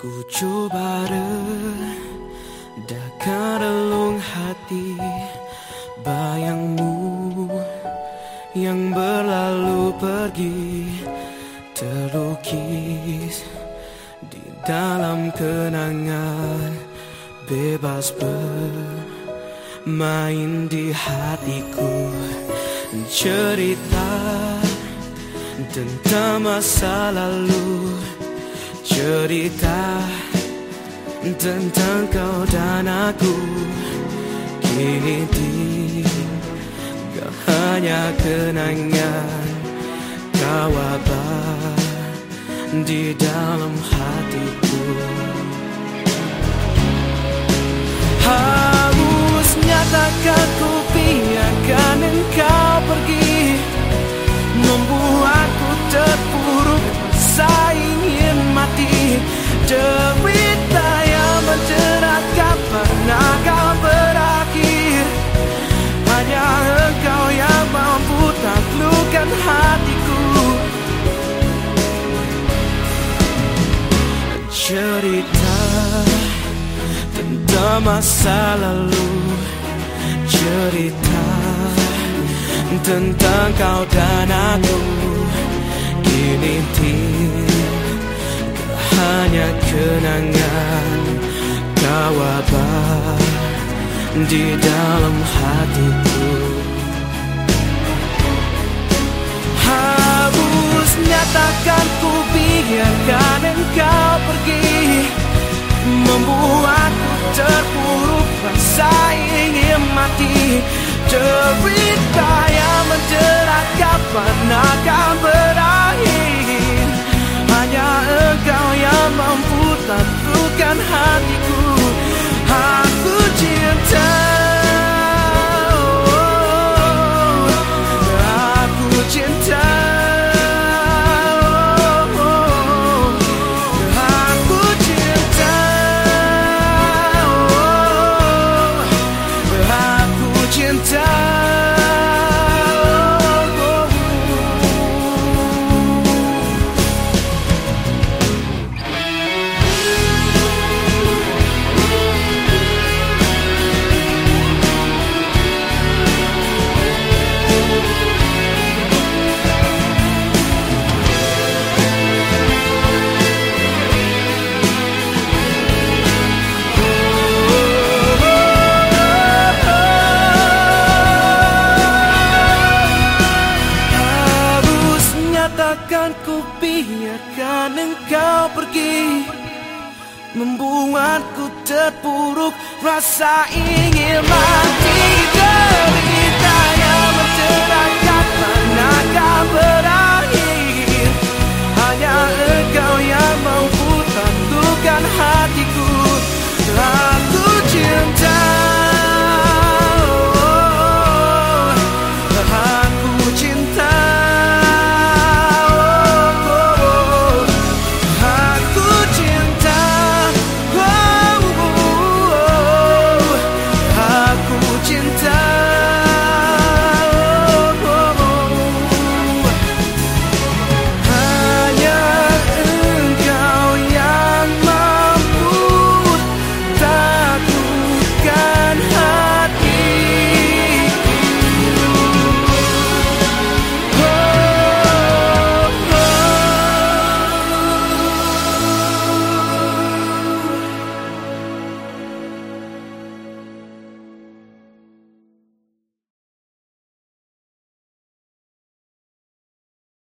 Ku redahkan relung hati. Bayangmu yang berlalu pergi Terlukis di dalam kenangan. Bebas bermain di hatiku Cerita tentang masa lalu Cerita tentang kau dan aku. Kini tinggal hanya kenangan Kau abad di dalam hatiku. Harus nyatakan ku Derita yang menjerat kapan akan berakhir. Hanya engkau yang mampu taklukkan hatiku. Cerita tentang masa lalu. Cerita tentang kau dan aku. Kini tinggal hanya kenangan Kau abad di dalam hatiku. Harus nyatakan ku biarkan engkau pergi Membuatku nyatakan ku biarkan engkau pergi. Membuatku terpuruk rasa ingin mati